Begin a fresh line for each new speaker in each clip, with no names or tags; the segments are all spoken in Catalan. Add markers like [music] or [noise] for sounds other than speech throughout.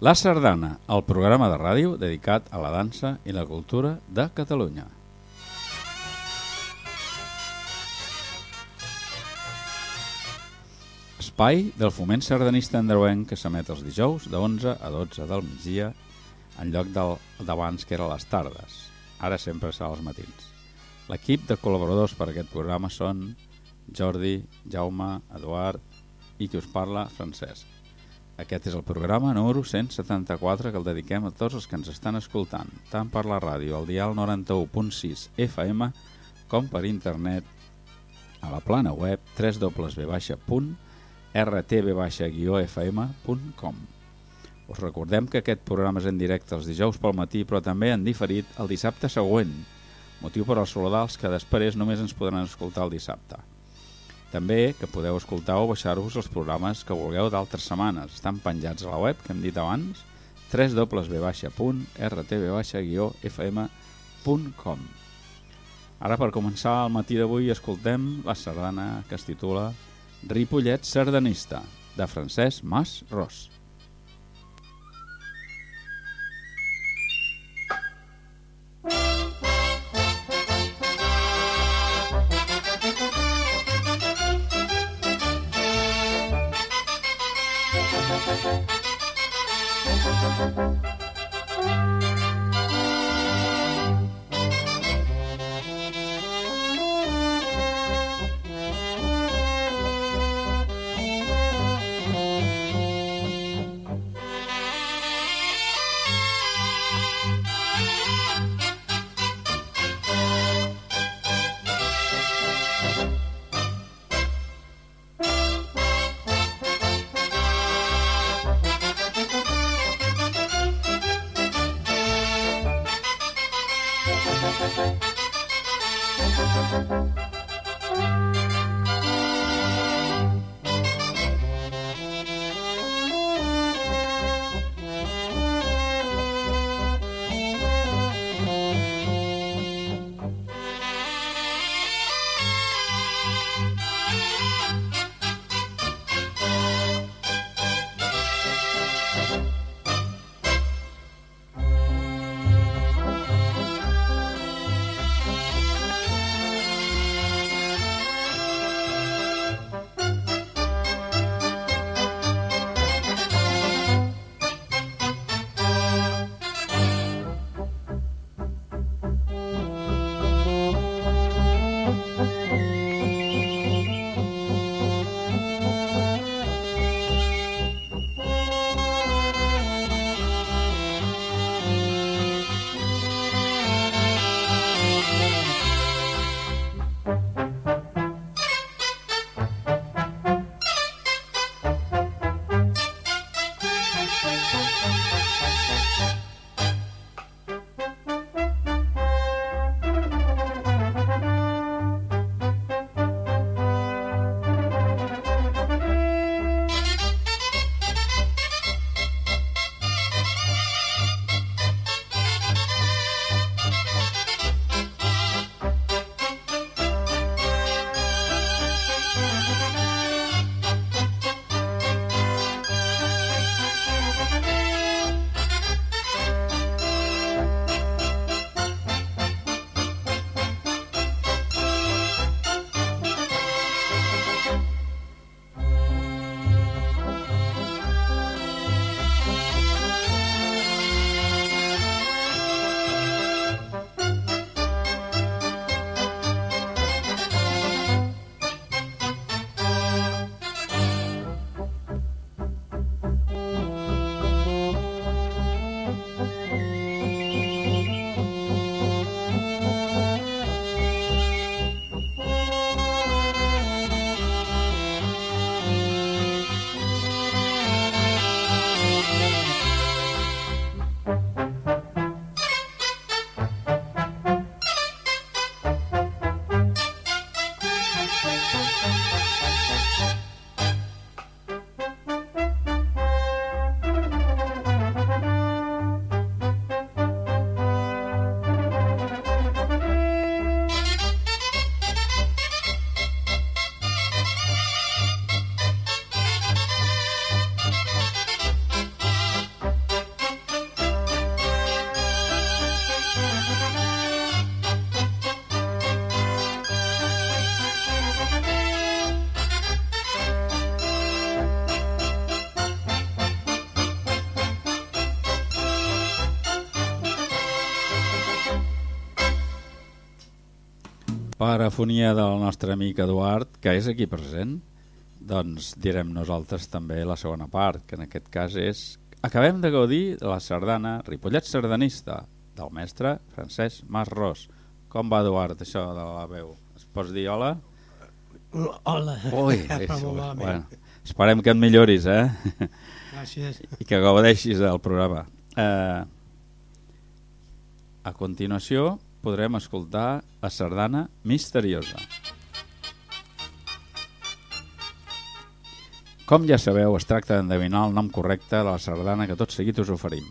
La Sardana, el programa de ràdio dedicat a la dansa i la cultura de Catalunya. Espai del foment sardanista andreuenc que s'emet els dijous de 11 a 12 del migdia en lloc d'abans que era les tardes. Ara sempre serà als matins. L'equip de col·laboradors per a aquest programa són Jordi, Jaume, Eduard i qui us parla, Francesc. Aquest és el programa número 174 que el dediquem a tots els que ens estan escoltant, tant per la ràdio al dial 91.6 FM com per internet a la plana web www.rtb-fm.com Us recordem que aquest programa és en directe els dijous pel matí però també en diferit el dissabte següent, motiu per als soldats que després només ens podran escoltar el dissabte. També que podeu escoltar o baixar-vos els programes que vulgueu d'altres setmanes. Estan penjats a la web, que hem dit abans, www.rtb-fm.com Ara, per començar el matí d'avui, escoltem la sardana que es titula Ripollet sardanista, de Francesc Mas Ros.
Parafonia del nostre amic Eduard, que és aquí present, doncs direm nosaltres també la segona part, que en aquest cas és... Acabem de gaudir de la sardana Ripollet Sardanista, del mestre Francesc Masros. Com va, Eduard, això de la veu? Es pots dir hola?
Hola.
Ui, [laughs] és, bueno, esperem que et milloris, eh?
Gràcies.
I que gaudeixis del programa. Eh, a continuació podrem escoltar la sardana misteriosa. Com ja sabeu, es tracta d'endevinar el nom correcte de la sardana que tot seguit us oferim.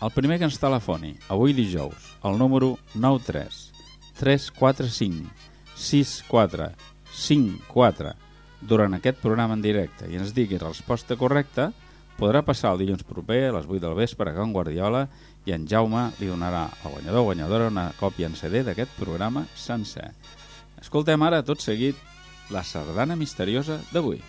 El primer que ens telefoni, avui dijous, el número 93 345 64 54 durant aquest programa en directe i ens digui resposta correcta, podrà passar el dilluns proper a les 8 del vespre a Can Guardiola i en Jaume li donarà al guanyador o guanyadora una còpia en CD d'aquest programa sencer. Escoltem ara tot seguit la sardana misteriosa d'avui.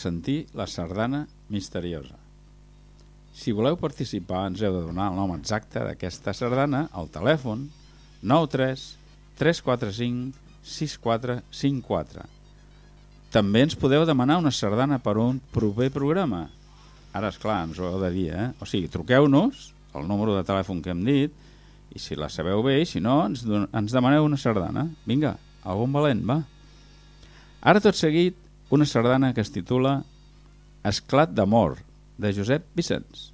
Sentir la sardana misteriosa. Si voleu participar ens heu de donar el nom exacte d'aquesta sardana al telèfon 93 345 6454. També ens podeu demanar una sardana per un proper programa. Ara, és clar ens ho heu de dir, eh? O sigui, truqueu-nos al número de telèfon que hem dit
I si la sabeu bé, si no, ens, ens demaneu una sardana. Vinga, algun valent, va. Ara tot seguit, una sardana que es titula Esclat d'amor, de Josep Vicenç.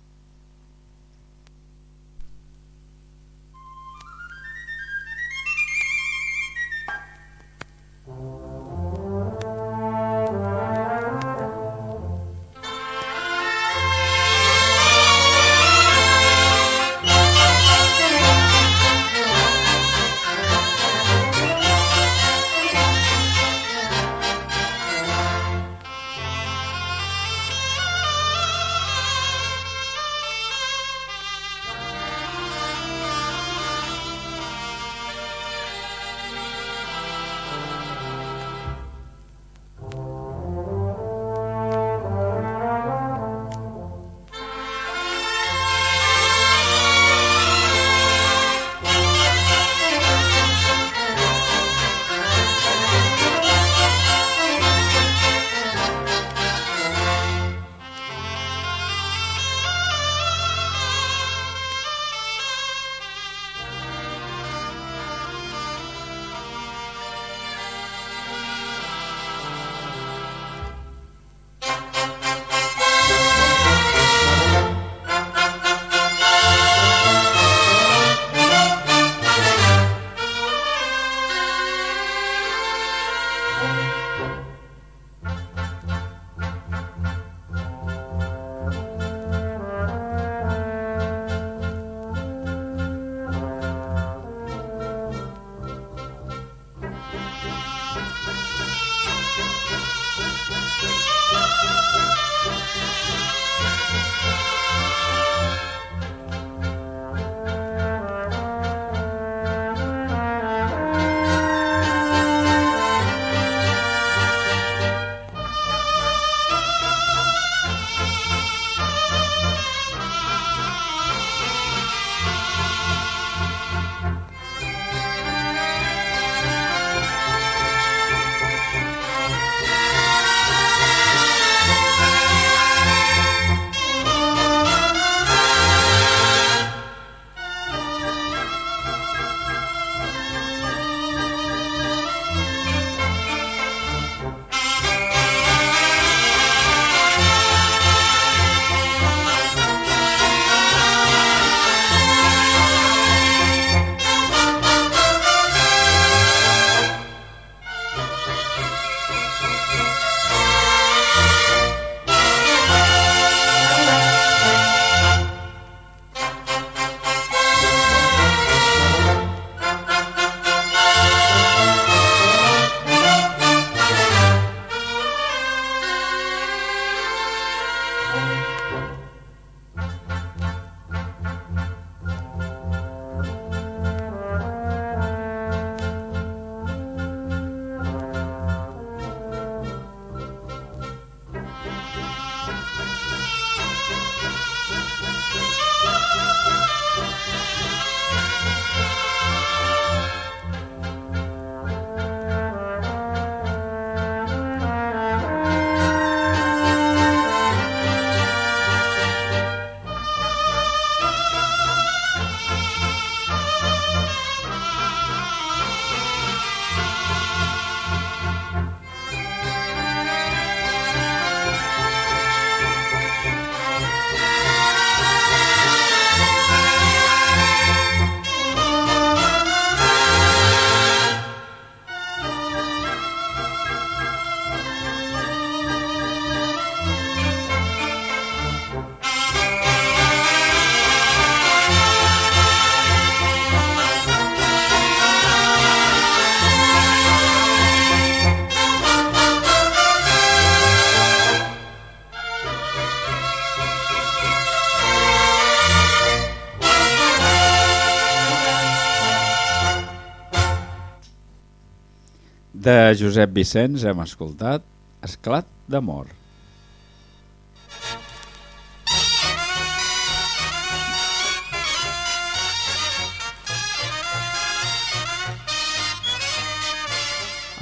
De Josep Vicenç hem escoltat Esclat d'amor.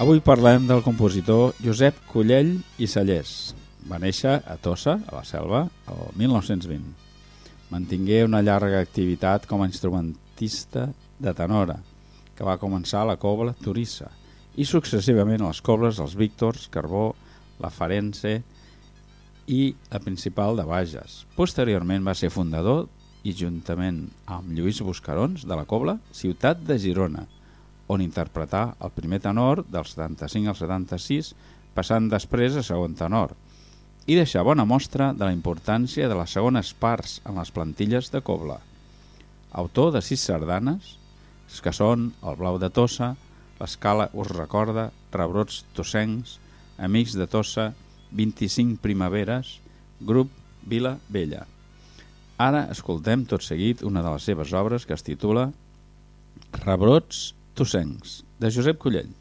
Avui parlem del compositor Josep Collell i Sallés. Va néixer a Tossa, a la Selva, el 1920. Mantingué una llarga activitat com a instrumentista de Tenora, que va començar a la cobla Turissa, i successivament les cobles els Víctors, Carbó, la Farense i la principal de Bages. Posteriorment va ser fundador i juntament amb Lluís Buscarons de la Cobla, ciutat de Girona, on interpretà el primer tenor del 75 al 76, passant després a segon tenor, i deixar bona mostra de la importància de les segones parts en les plantilles de Cobla. Autor de sis sardanes, que són El Blau de Tossa, L'Escala us recorda, Rebrots tossencs, Amics de Tossa, 25 primaveres, Grup Vila Vella. Ara escoltem tot seguit una de les seves obres que es titula Rebrots tossencs, de Josep Collell.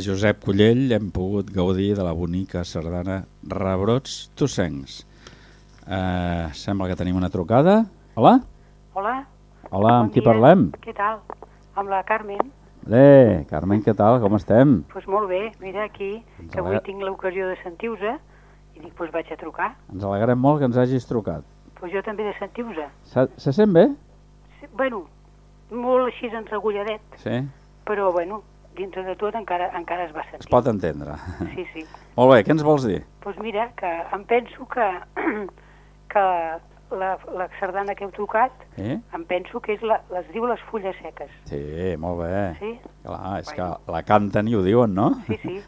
Josep Collell hem pogut gaudir de la bonica sardana Rebrots Tossencs. Eh, sembla que tenim una trucada. Hola?
Hola,
Hola, amb
Bon
qui
dia.
parlem?
què tal? Amb la Carmen?
Bé, Carmen, què tal? Com estem?
Doncs pues molt bé, mira aquí,
Ens
que avui tinc l'ocasió de sentir-vos i dic, doncs pues vaig a trucar.
Ens alegrem molt que ens hagis trucat.
Doncs pues jo també de sentir-vos.
Se, se sent bé?
Sí, bueno, molt així enreguladet,
Sí?
però bueno, dintre de tot encara, encara es va
Es
sentir.
pot entendre.
Sí, sí.
Molt bé, què ens vols dir?
Doncs pues mira, que em penso que, [clears throat] que la, la sardana que heu tocat,
Sí?
em penso que és la, les diu les fulles seques.
Sí, molt bé.
Sí?
Clar, és
Bueno.
que la canten i ho diuen, no?
Sí, sí,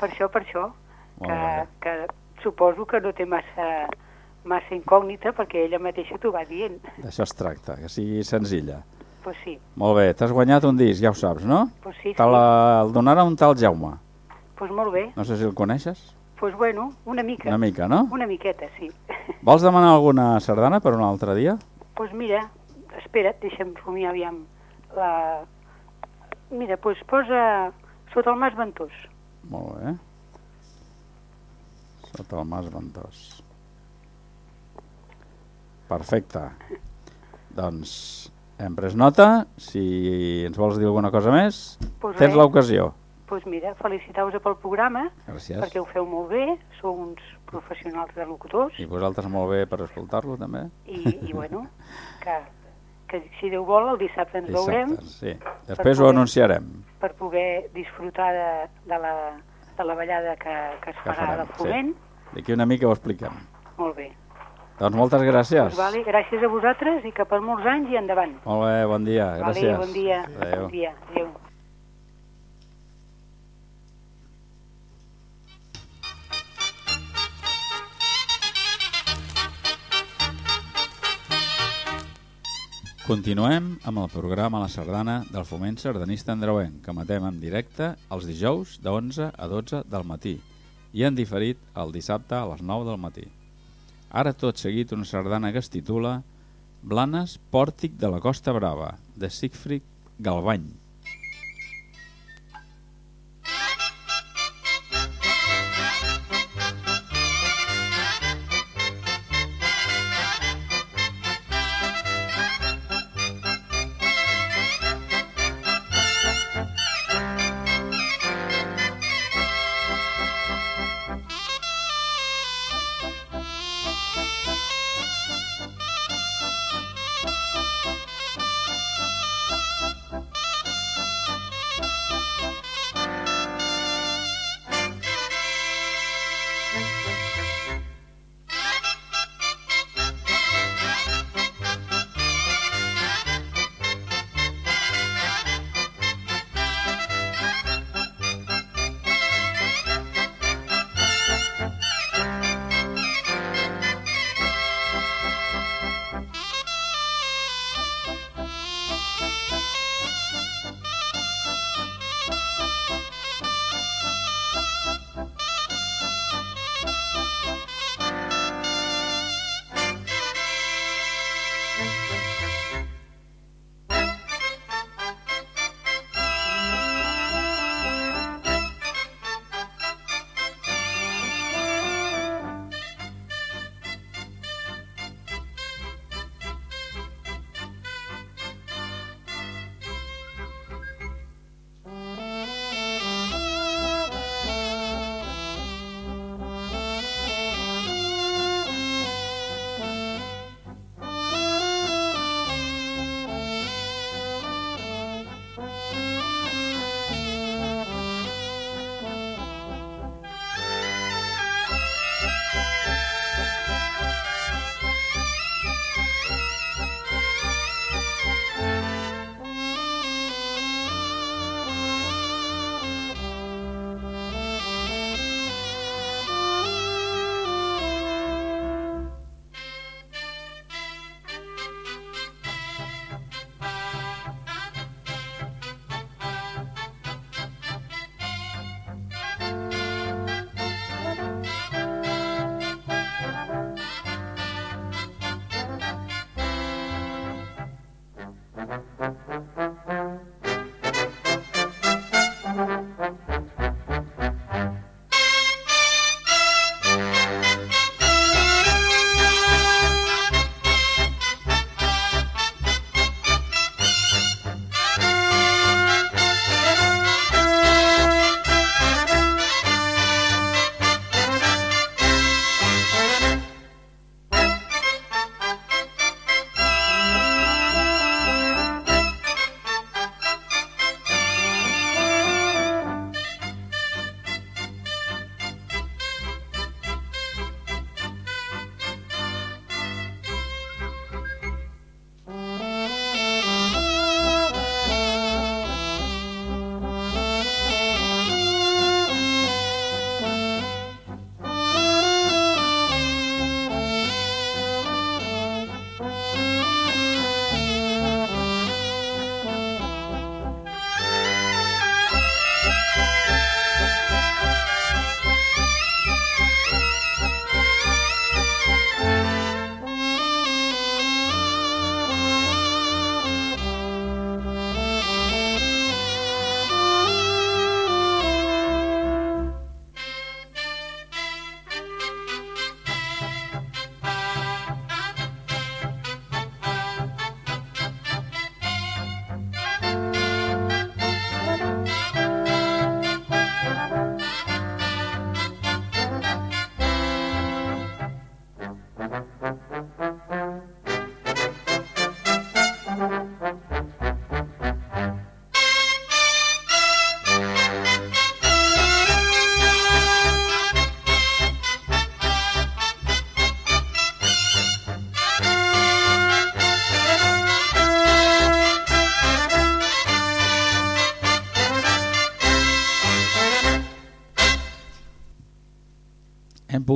per això, per això, [laughs] que, que suposo que no té massa, massa incògnita perquè ella mateixa t'ho va dient.
D'això es tracta, que sigui senzilla.
Pues sí,
Molt bé, t'has guanyat un disc, ja ho saps, no?
pues sí,
Te
sí.
la, el donarà un tal Jaume.
Pues molt bé,
No sé si el coneixes.
pues bueno, una mica,
Una mica, no?
una miqueta, sí. [laughs]
Vols demanar alguna sardana per un altre dia?
pues mira, espera't, deixa'm rumiar aviam la... Mira, pues posa sota el mas ventós.
Molt bé. Sota el mas ventós. Perfecte. Doncs hem pres nota. Si ens vols dir alguna cosa més,
Pues
tens l'ocasió.
pues mira, felicitar-vos pel programa,
Gràcies.
perquè ho feu molt bé, sou uns professionals de locutors,
I vosaltres molt bé per escoltar-lo, també.
i, [laughs] i bueno, que, que si Déu vol el dissabte ens veurem
sí. Després ho
poder-
anunciarem.
per poder disfrutar de, de, la, de la ballada que, que es
Que
farà
farem,
de foment.
D'aquí una mica ho expliquem.
Molt bé.
Doncs moltes gràcies.
Vale, gràcies a vosaltres i que per molts anys i endavant.
Molt bé, bon dia. Gràcies.
Vale, bon dia.
Adéu.
Bon dia. Adéu.
Continuem amb el programa La Sardana del Foment Sardanista Andreuenc, que matem en directe els dijous de 11 a 12 del matí i en diferit el dissabte a les 9 del matí. Ara tot seguit una sardana que es titula Blanes, pòrtic de la Costa Brava, de Sigfrid Galbany.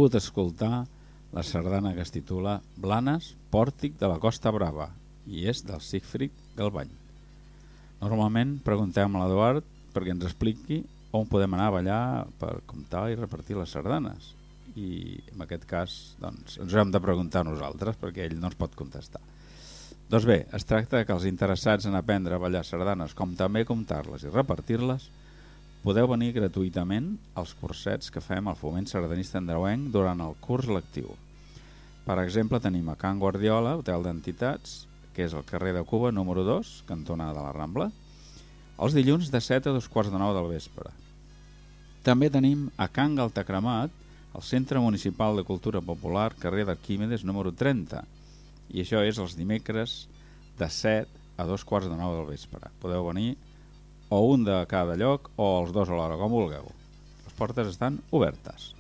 Pogut escoltar la sardana que es titula Blanes, pòrtic de la Costa Brava i és del Sigfrid Galbany. Normalment preguntem a l'Eduard perquè ens expliqui on podem anar a ballar per comptar i repartir les sardanes i en aquest cas doncs, ens ho hem de preguntar nosaltres perquè ell no ens pot contestar. Doncs bé, es tracta que els interessats en aprendre a ballar sardanes com també comptar-les i repartir-les podeu venir gratuïtament als cursets que fem al Foment Sardanista Andreuenc durant el curs lectiu. Per exemple, tenim a Can Guardiola, Hotel d'Entitats, que és el carrer de Cuba número 2, cantonada de la Rambla, els dilluns de 7 a dos quarts de 9 del vespre. També tenim a Can Galtacremat, al Centre Municipal de Cultura Popular, carrer d'Arquímedes número 30, i això és els dimecres de 7 a dos quarts de 9 del vespre. Podeu venir o un de cada lloc o els dos alhora, com vulgueu. Les portes estan obertes.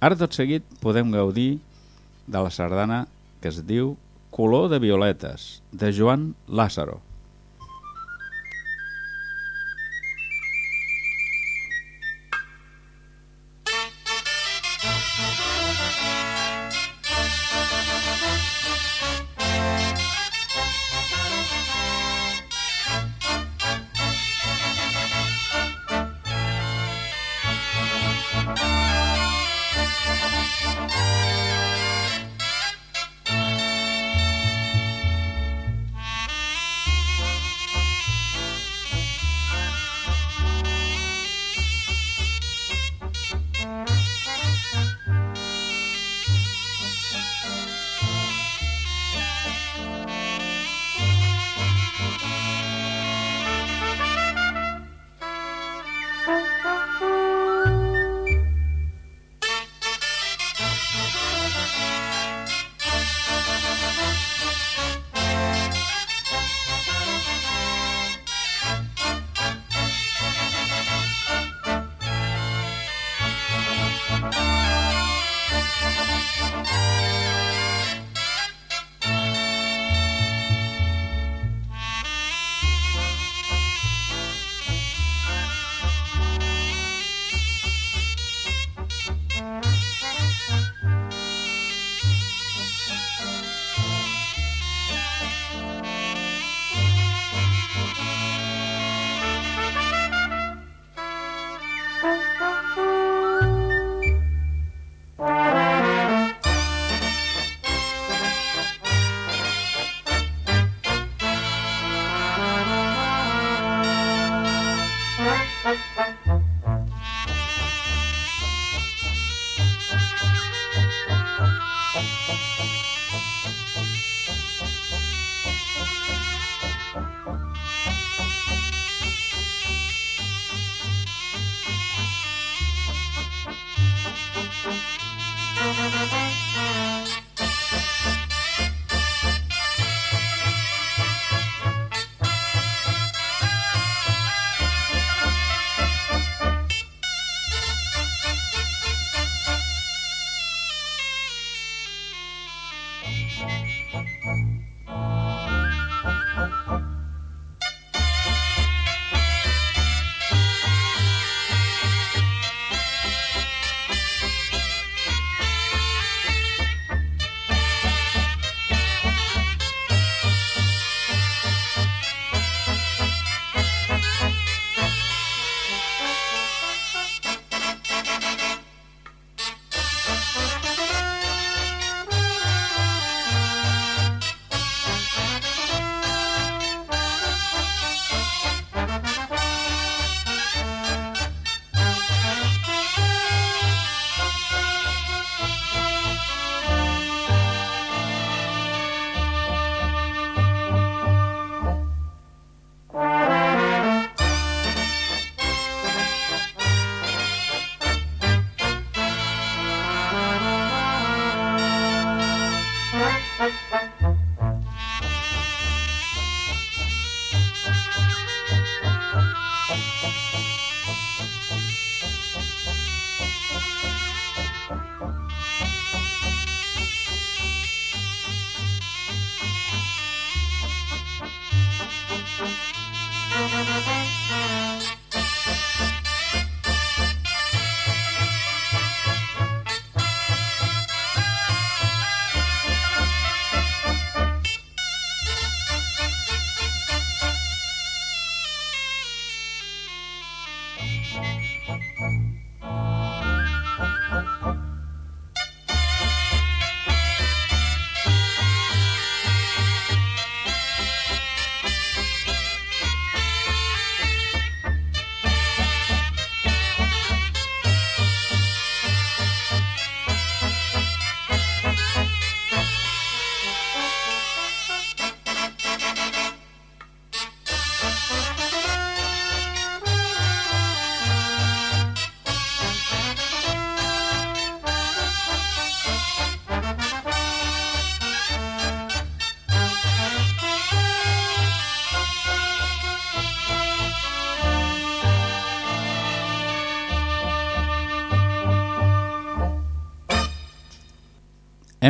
Ara tot seguit podem gaudir de la sardana que es diu Color de violetes, de Joan Lázaro.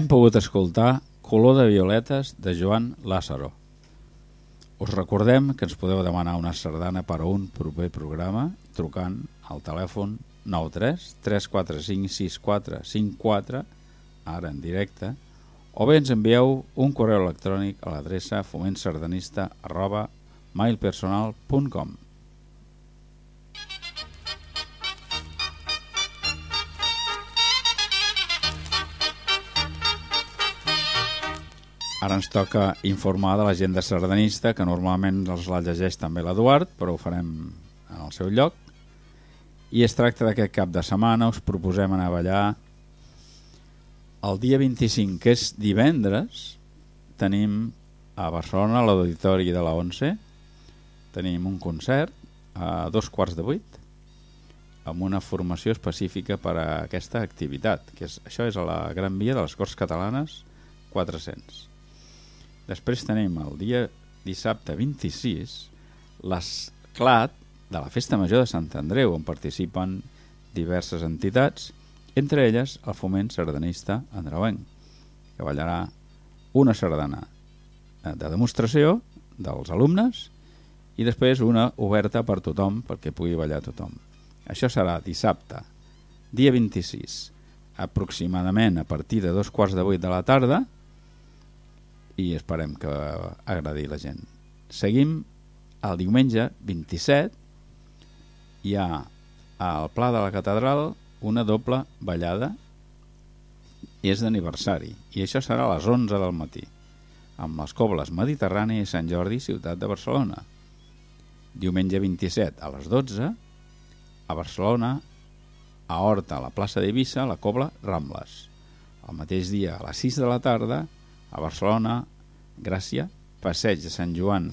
Pogut escoltar Color de violetes de Joan Lázaro. Us recordem que ens podeu demanar una sardana per a un proper programa trucant al telèfon 93 345 6454 ara en directe o bé ens envieu un correu electrònic a l'adreça fomentsardanista arroba mailpersonal.com Ara ens toca informar de l'agenda sardanista, que normalment els la llegeix també l'Eduard, però ho farem en el seu lloc. I es tracta d'aquest cap de setmana, us proposem anar a ballar el dia 25, que és divendres, tenim a Barcelona, a l'Auditori de la 11, tenim un concert a dos quarts de vuit, amb una formació específica per a aquesta activitat, que és, això és a la Gran Via de les Corts Catalanes 400. Després tenim el dia dissabte 26 l'esclat de la Festa Major de Sant Andreu, on participen diverses entitats, entre elles el Foment Sardanista Andreuenc, que ballarà una sardana eh, de demostració dels alumnes i després una oberta per tothom, perquè pugui ballar tothom. Això serà dissabte, dia 26, aproximadament a partir de dos quarts de vuit de la tarda, i esperem que agradi la gent. Seguim el diumenge 27 hi ha al Pla de la Catedral una doble ballada és d'aniversari i això serà a les 11 del matí amb les cobles Mediterrània i Sant Jordi, ciutat de Barcelona. Diumenge 27 a les 12 a Barcelona a Horta, a la plaça d'Eivissa, la cobla Rambles. El mateix dia a les 6 de la tarda a Barcelona, Gràcia, passeig de Sant Joan,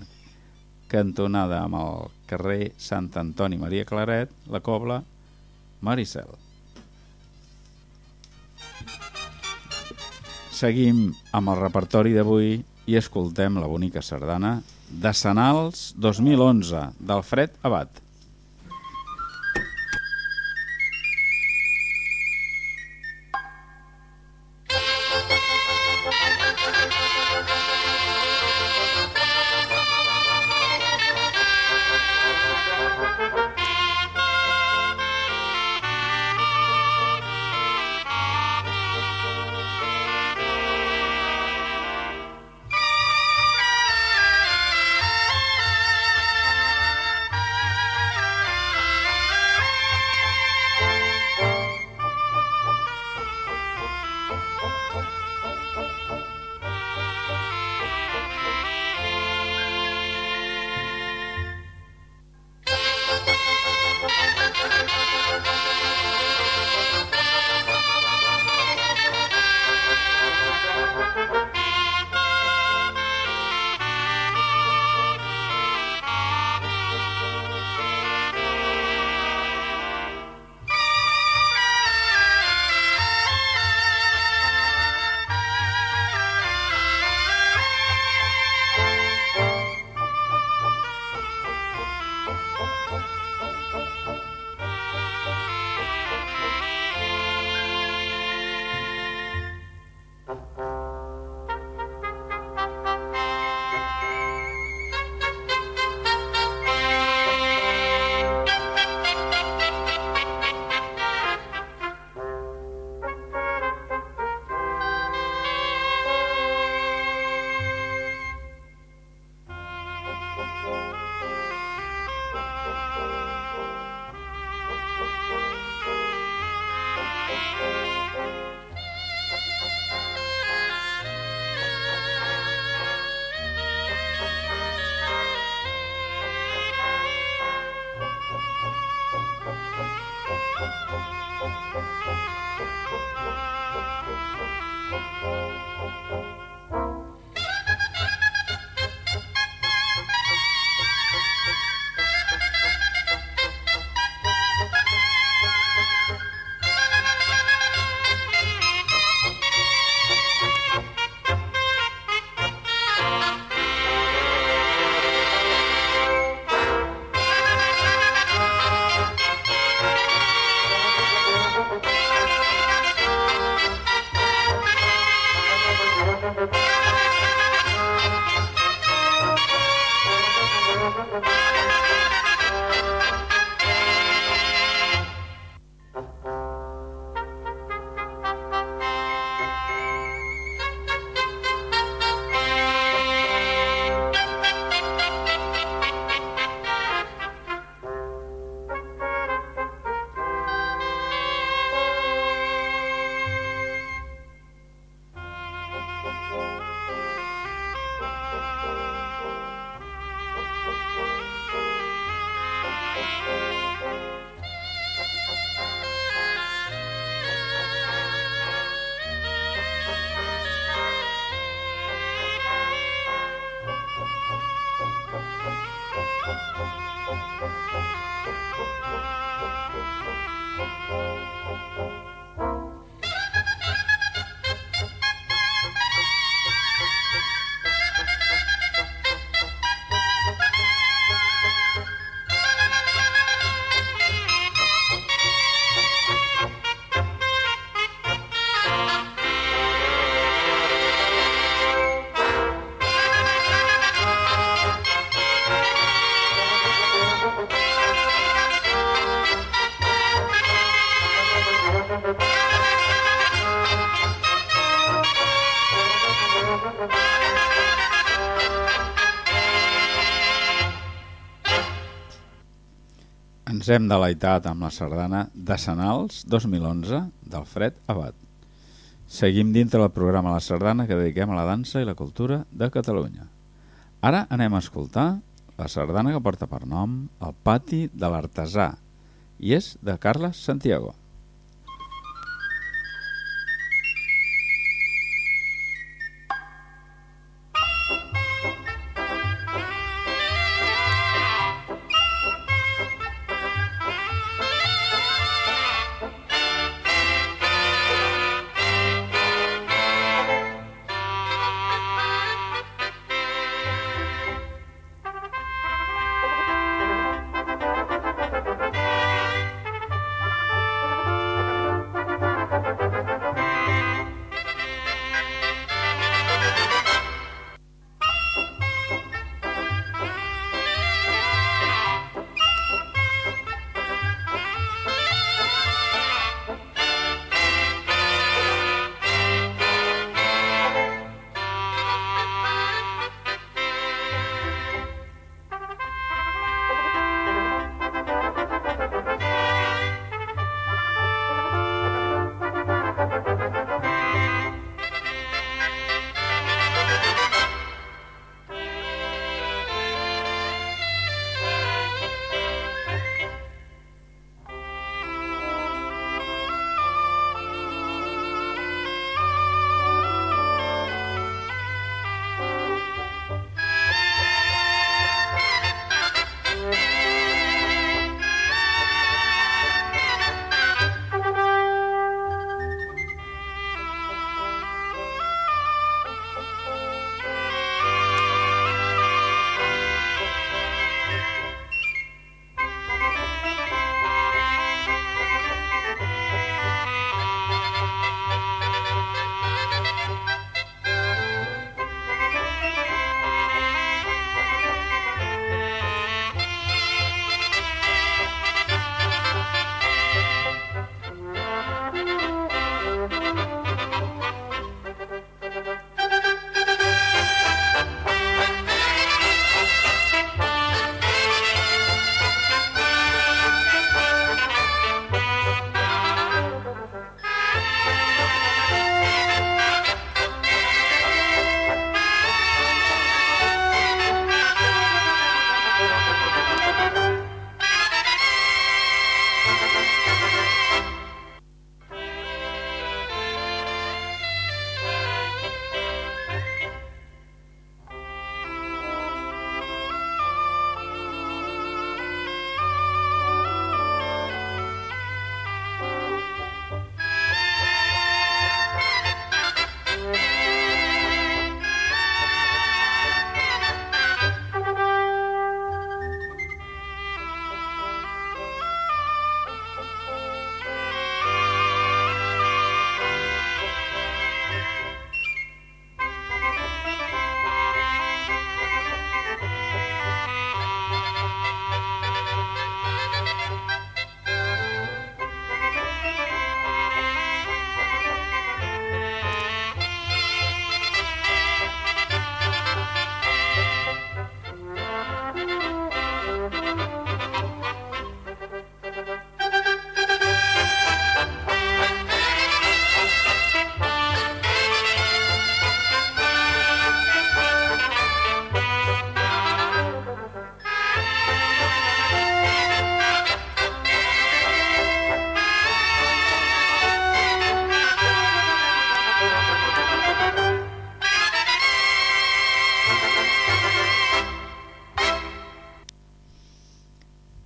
cantonada amb el carrer Sant Antoni Maria Claret, la Cobla, Maricel. Seguim amb el repertori d'avui i escoltem la bonica sardana de Sanals 2011, d'Alfred Abad. Ens hem deleitat amb la sardana de Sanals 2011 d'Alfred Abad. Seguim dintre del programa La Sardana que dediquem a la dansa i la cultura de Catalunya. Ara anem a escoltar la sardana que porta per nom El pati de l'artesà i és de Carles Santiago.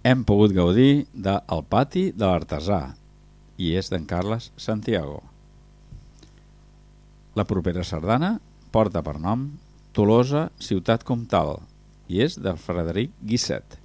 Hem pogut gaudir de El pati de l'artesà i és d'en Carles Santiago. La propera sardana porta per nom Tolosa, ciutat comtal i és del Frederic Guisset.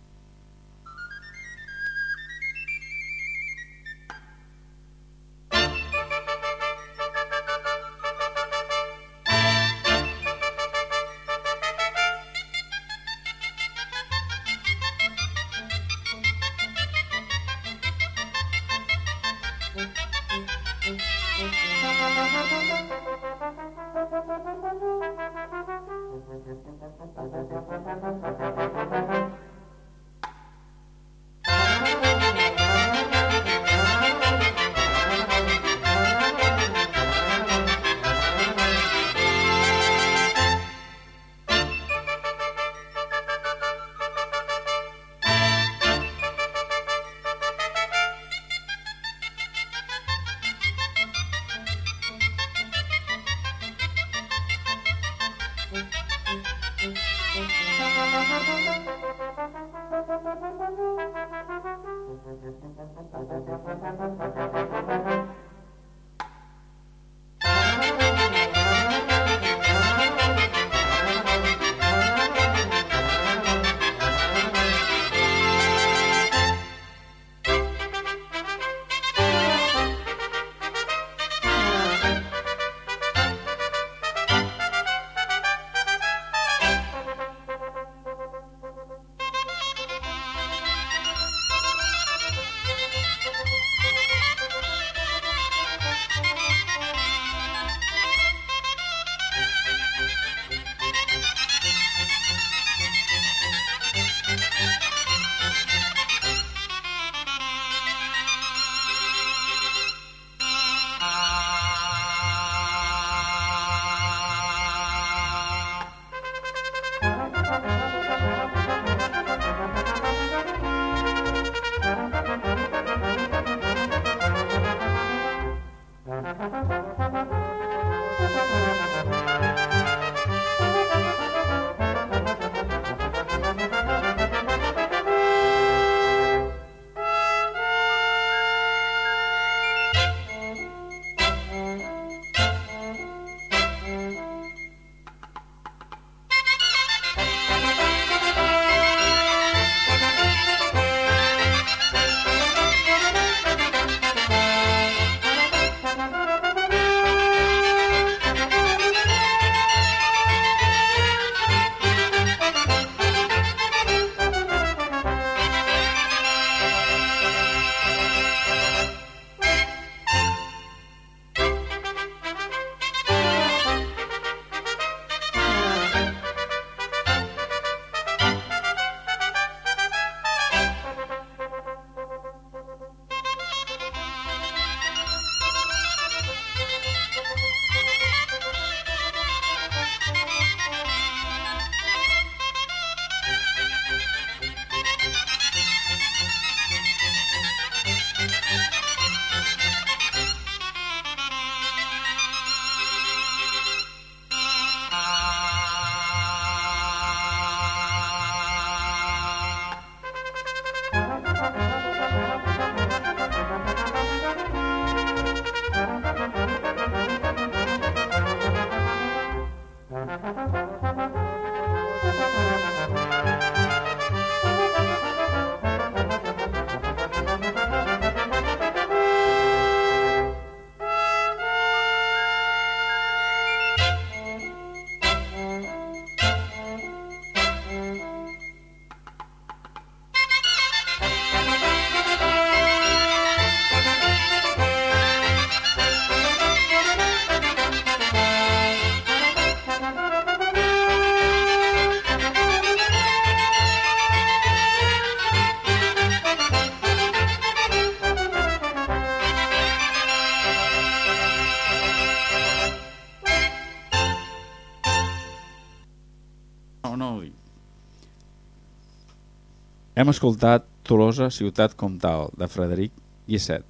Hem escoltat Tolosa, ciutat comtal, de Frederic Guisset.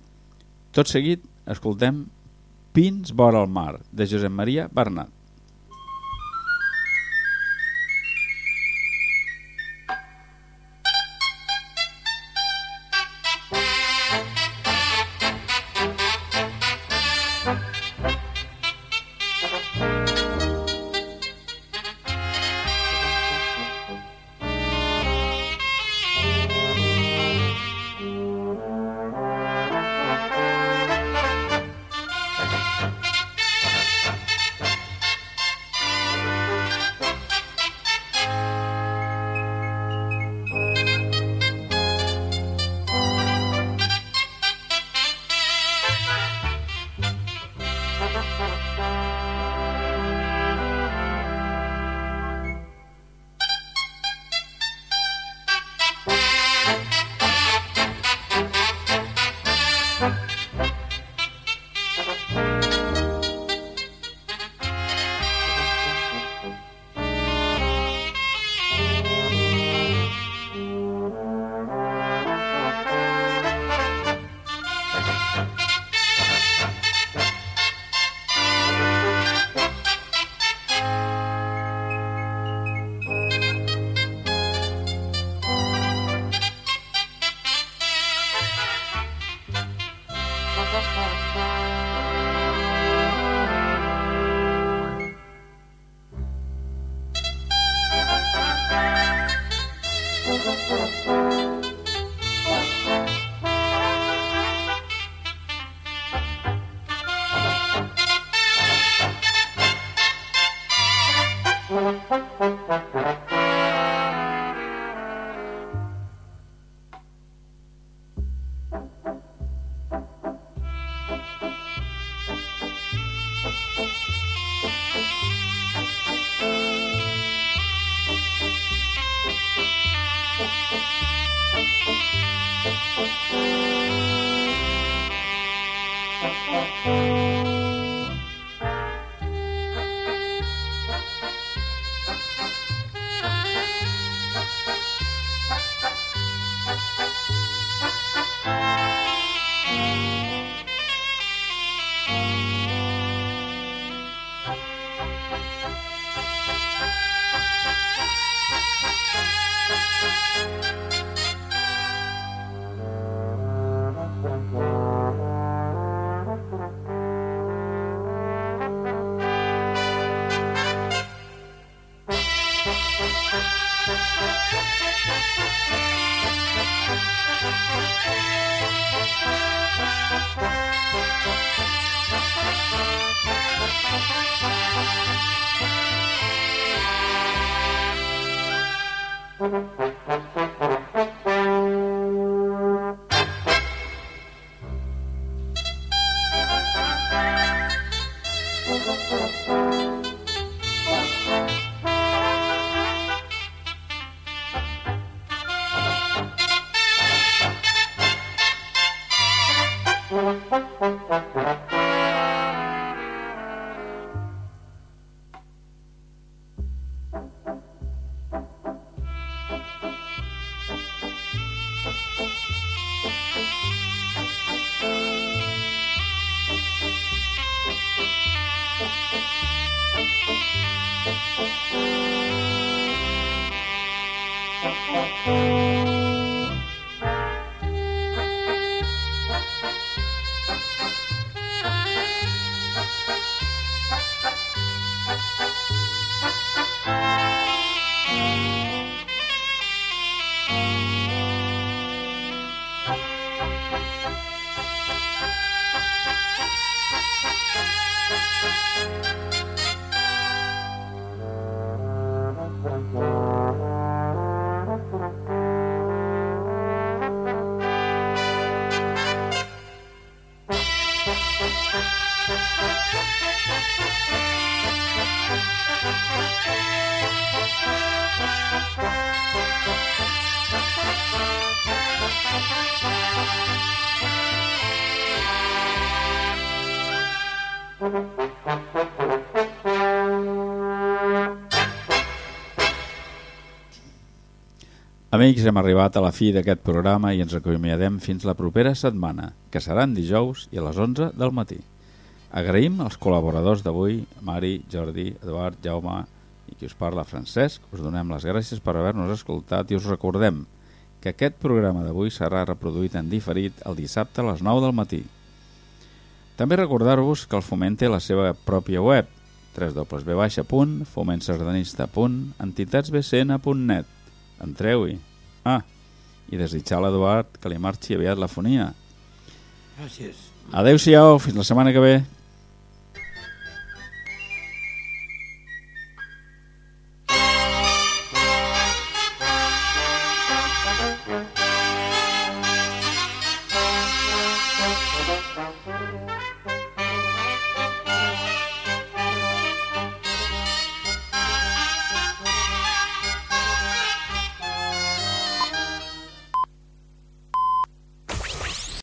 Tot seguit, escoltem Pins vora el mar, de Josep Maria Bernat. Amics, hem arribat a la fi d'aquest programa i ens acomiadem fins la propera setmana, que seran dijous i a les 11 del matí. Agraïm als col·laboradors d'avui, Mari, Jordi, Eduard, Jaume i qui us parla, Francesc. Us donem les gràcies per haver-nos escoltat i us recordem que aquest programa d'avui serà reproduït en diferit el dissabte a les 9 del matí. També recordar-vos que el Foment té la seva pròpia web, www.fomentsardanista.entitats.bcn.net Entreu-hi. Ah, i desitjar a l'Eduard que li marxi aviat la fonia.
Gràcies.
Adéu-siau, fins la setmana que ve.